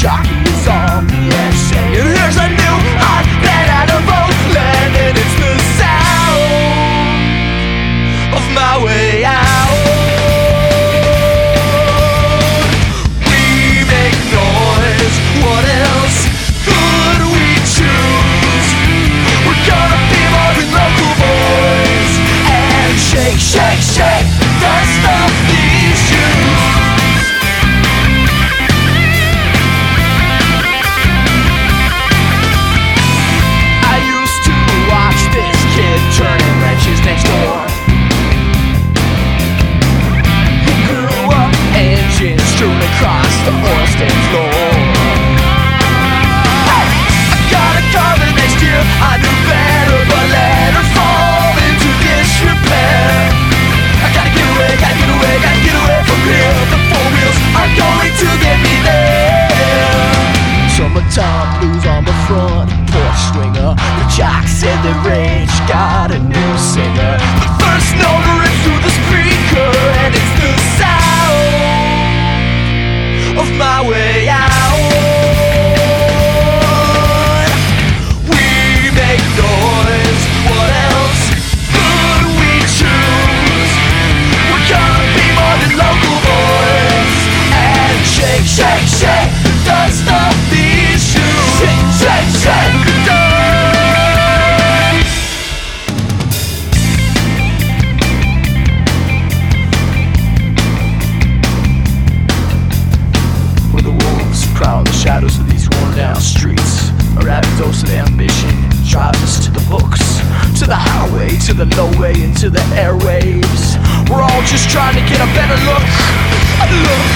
jockeys on the edge. Cocks in the range got a new singer. The first note rips through the Dose of ambition drives us to the books, to the highway, to the low way, into the airwaves. We're all just trying to get a better look, a look